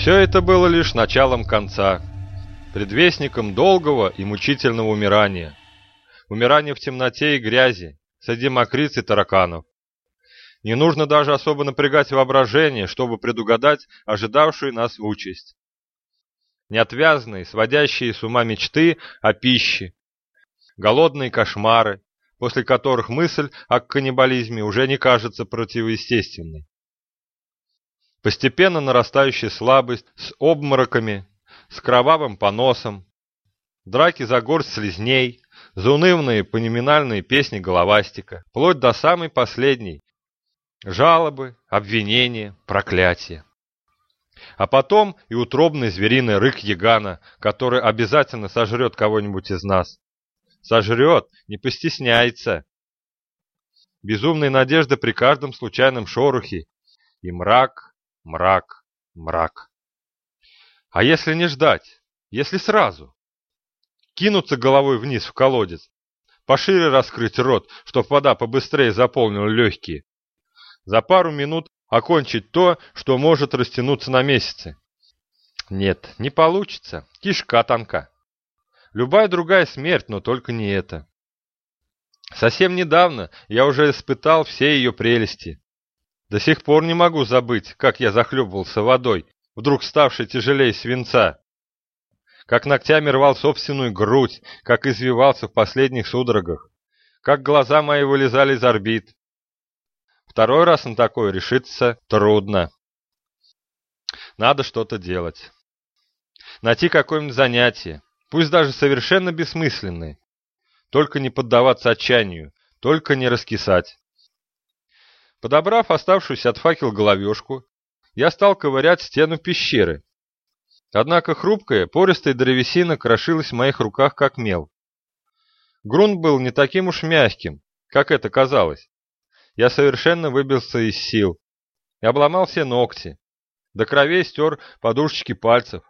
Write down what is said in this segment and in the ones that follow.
Все это было лишь началом конца, предвестником долгого и мучительного умирания. Умирания в темноте и грязи, среди мокриц и тараканов. Не нужно даже особо напрягать воображение, чтобы предугадать ожидавшую нас участь. Неотвязные, сводящие с ума мечты о пище, голодные кошмары, после которых мысль о каннибализме уже не кажется противоестественной. Постепенно нарастающая слабость с обмороками, с кровавым поносом, драки за горсть слезней, заунывные понеминальные песни головастика, вплоть до самой последней, жалобы, обвинения, проклятия. А потом и утробный звериный рык Ягана, который обязательно сожрет кого-нибудь из нас. Сожрет, не постесняется. Безумная надежда при каждом случайном шорохе. И мрак, мрак, мрак. А если не ждать? Если сразу? Кинуться головой вниз в колодец, пошире раскрыть рот, чтоб вода побыстрее заполнила легкие, за пару минут окончить то, что может растянуться на месяцы. Нет, не получится, кишка тонка. Любая другая смерть, но только не эта. Совсем недавно я уже испытал все ее прелести. До сих пор не могу забыть, как я захлебывался водой, вдруг ставшей тяжелее свинца. Как ногтями рвал собственную грудь, как извивался в последних судорогах, как глаза мои вылезали из орбит, Второй раз на такое решиться трудно. Надо что-то делать. Найти какое-нибудь занятие, пусть даже совершенно бессмысленное. Только не поддаваться отчаянию, только не раскисать. Подобрав оставшуюся от факел головешку, я стал ковырять стену пещеры. Однако хрупкая, пористая древесина крошилась в моих руках, как мел. Грунт был не таким уж мягким, как это казалось. Я совершенно выбился из сил и обломал все ногти. До кровей стер подушечки пальцев,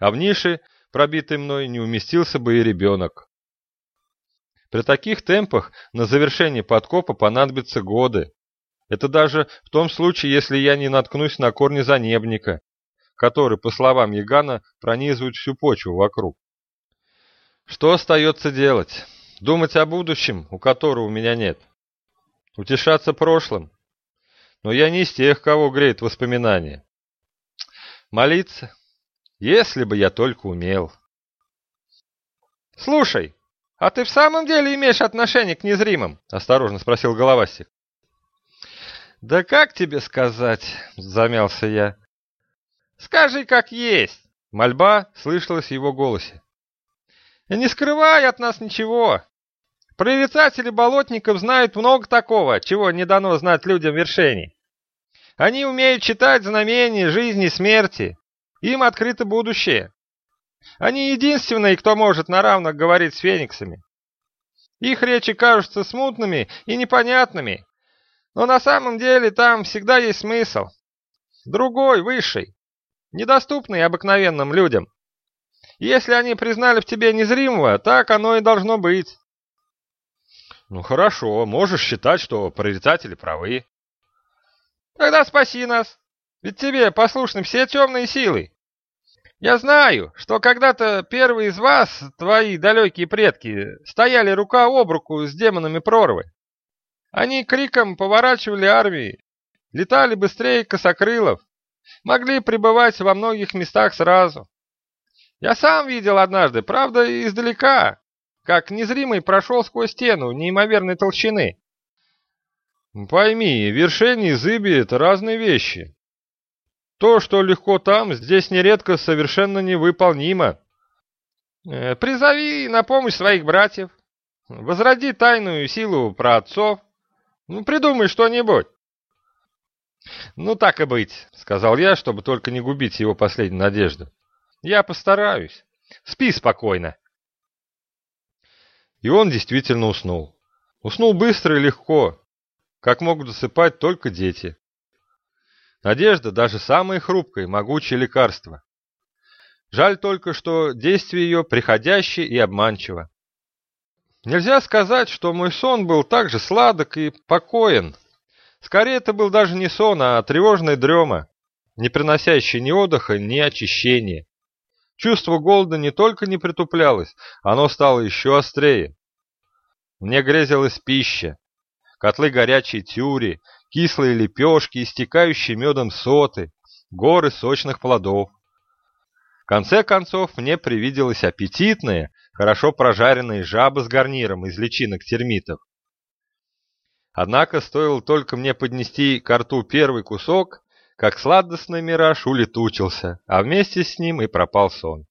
а в нише, пробитой мной, не уместился бы и ребенок. При таких темпах на завершение подкопа понадобятся годы. Это даже в том случае, если я не наткнусь на корни занебника, который, по словам Ягана, пронизывают всю почву вокруг. Что остается делать? Думать о будущем, у которого у меня нет утешаться прошлым. Но я не из тех, кого греет воспоминания. Молиться? Если бы я только умел. «Слушай, а ты в самом деле имеешь отношение к незримым?» — осторожно спросил Головастик. «Да как тебе сказать?» — замялся я. «Скажи, как есть!» — мольба слышалась в его голосе. «И не скрывай от нас ничего. Прорицатели болотников знают много такого, чего не дано знать людям вершений. Они умеют читать знамения жизни и смерти. Им открыто будущее. Они единственные, кто может на равных говорить с фениксами. Их речи кажутся смутными и непонятными, но на самом деле там всегда есть смысл. Другой, высший, недоступный обыкновенным людям. Если они признали в тебе незримого, так оно и должно быть. Ну хорошо, можешь считать, что прорицатели правы. Тогда спаси нас, ведь тебе послушны все темные силы. Я знаю, что когда-то первые из вас, твои далекие предки, стояли рука об руку с демонами прорвы. Они криком поворачивали армии, летали быстрее косокрылов, могли пребывать во многих местах сразу. Я сам видел однажды, правда, издалека, как незримый прошел сквозь стену неимоверной толщины. Пойми, вершение и зыби — это разные вещи. То, что легко там, здесь нередко совершенно невыполнимо. Э, призови на помощь своих братьев. Возроди тайную силу про отцов. Ну, придумай что-нибудь. «Ну, так и быть», — сказал я, чтобы только не губить его последнюю надежду. «Я постараюсь. Спи спокойно». И он действительно уснул. Уснул быстро и легко, как могут засыпать только дети. Надежда даже самое хрупкое, могучее лекарство. Жаль только, что действие ее приходящее и обманчиво. Нельзя сказать, что мой сон был так же сладок и покоен. Скорее, это был даже не сон, а тревожная дрема. не приносящее ни отдыха, ни очищения. Чувство голода не только не притуплялось, оно стало еще острее. Мне грезилась пища, котлы горячей тюри, кислые лепешки, истекающие медом соты, горы сочных плодов. В конце концов, мне привиделась аппетитная, хорошо прожаренная жаба с гарниром из личинок термитов. Однако стоило только мне поднести к рту первый кусок, как сладостный мираж улетучился, а вместе с ним и пропал сон.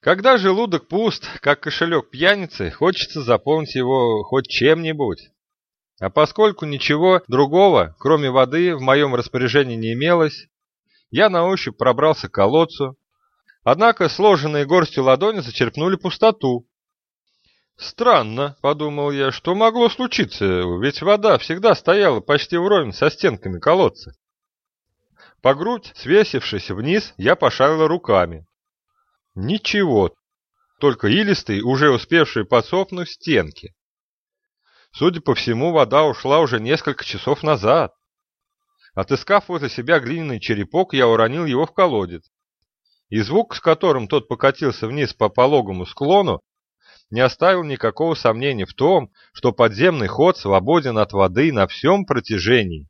Когда желудок пуст, как кошелек пьяницы, хочется заполнить его хоть чем-нибудь. А поскольку ничего другого, кроме воды, в моем распоряжении не имелось, я на ощупь пробрался к колодцу. Однако сложенные горстью ладони зачерпнули пустоту. «Странно», — подумал я, — «что могло случиться, ведь вода всегда стояла почти вровень со стенками колодца». По грудь, свесившись вниз, я пошарил руками. Ничего, только илистые, уже успевшие подсохнуть стенки. Судя по всему, вода ушла уже несколько часов назад. Отыскав возле себя глиняный черепок, я уронил его в колодец. И звук, с которым тот покатился вниз по пологому склону, не оставил никакого сомнения в том, что подземный ход свободен от воды на всем протяжении.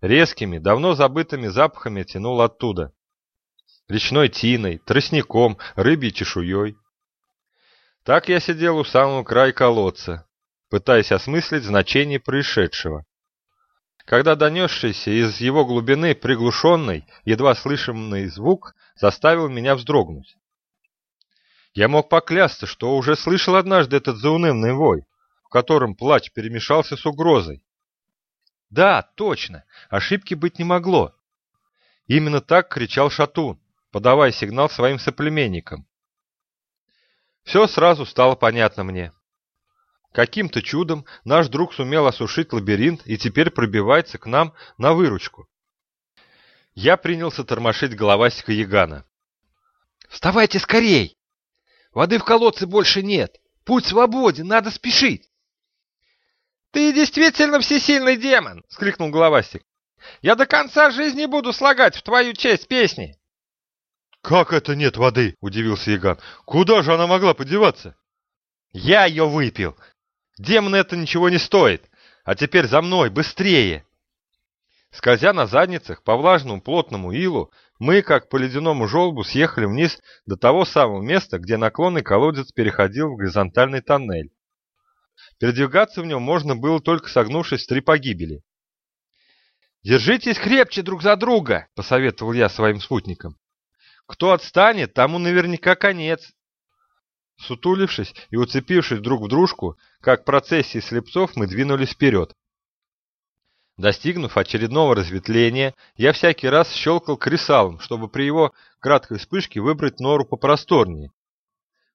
Резкими, давно забытыми запахами тянул оттуда. Речной тиной, тростником, рыбьей чешуей. Так я сидел у самого края колодца, пытаясь осмыслить значение происшедшего. Когда донесшийся из его глубины приглушенный, едва слышимый звук заставил меня вздрогнуть. Я мог поклясться, что уже слышал однажды этот заунывный вой, в котором плач перемешался с угрозой. Да, точно, ошибки быть не могло. Именно так кричал Шатун, подавая сигнал своим соплеменникам. Все сразу стало понятно мне. Каким-то чудом наш друг сумел осушить лабиринт и теперь пробивается к нам на выручку. Я принялся тормошить головастика Ягана. «Вставайте скорей! Воды в колодце больше нет! Путь свободен, надо спешить!» «Ты действительно всесильный демон!» — вскрикнул головастик. «Я до конца жизни буду слагать в твою честь песни!» «Как это нет воды?» — удивился Яган. «Куда же она могла подеваться?» «Я ее выпил!» Демон это ничего не стоит. А теперь за мной, быстрее!» Скользя на задницах по влажному плотному илу, мы, как по ледяному желобу, съехали вниз до того самого места, где наклонный колодец переходил в горизонтальный тоннель. Передвигаться в нем можно было только согнувшись в три погибели. «Держитесь крепче друг за друга!» — посоветовал я своим спутникам. «Кто отстанет, тому наверняка конец!» Сутулившись и уцепившись друг в дружку, как процессии слепцов мы двинулись вперед. Достигнув очередного разветвления, я всякий раз щелкал кресалом, чтобы при его краткой вспышке выбрать нору попросторнее.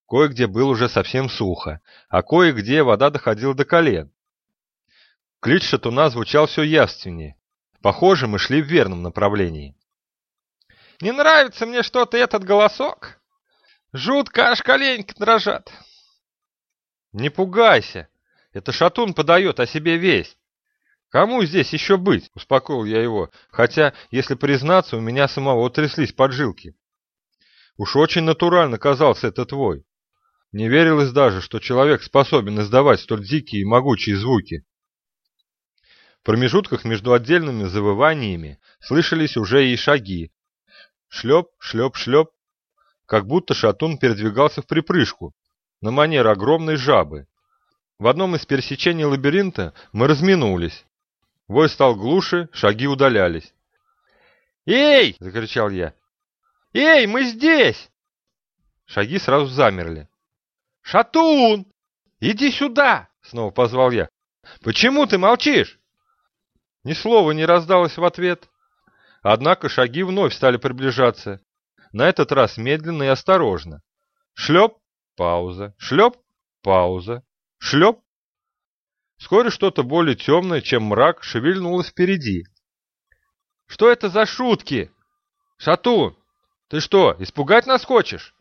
Кое-где было уже совсем сухо, а кое-где вода доходила до колен. Клич шатуна звучал все явственнее. Похоже, мы шли в верном направлении. «Не нравится мне что-то этот голосок!» Жутко аж коленьки дрожат. Не пугайся. Это шатун подает о себе весть. Кому здесь еще быть? Успокоил я его, хотя, если признаться, у меня самого тряслись поджилки. Уж очень натурально казался этот вой. Не верилось даже, что человек способен издавать столь дикие и могучие звуки. В промежутках между отдельными завываниями слышались уже и шаги. Шлеп, шлеп, шлеп, как будто шатун передвигался в припрыжку, на манер огромной жабы. В одном из пересечений лабиринта мы разминулись. Вой стал глуше, шаги удалялись. «Эй!» — закричал я. «Эй, мы здесь!» Шаги сразу замерли. «Шатун! Иди сюда!» — снова позвал я. «Почему ты молчишь?» Ни слова не раздалось в ответ. Однако шаги вновь стали приближаться на этот раз медленно и осторожно. Шлеп, пауза, шлеп, пауза, шлеп. Вскоре что-то более темное, чем мрак, шевельнулось впереди. «Что это за шутки? Шатун, ты что, испугать нас хочешь?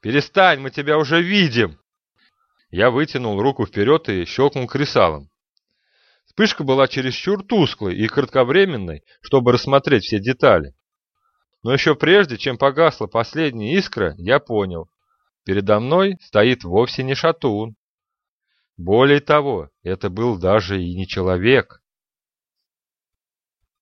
Перестань, мы тебя уже видим!» Я вытянул руку вперед и щелкнул кресалом. Вспышка была чересчур тусклой и кратковременной, чтобы рассмотреть все детали. Но еще прежде, чем погасла последняя искра, я понял. Передо мной стоит вовсе не шатун. Более того, это был даже и не человек.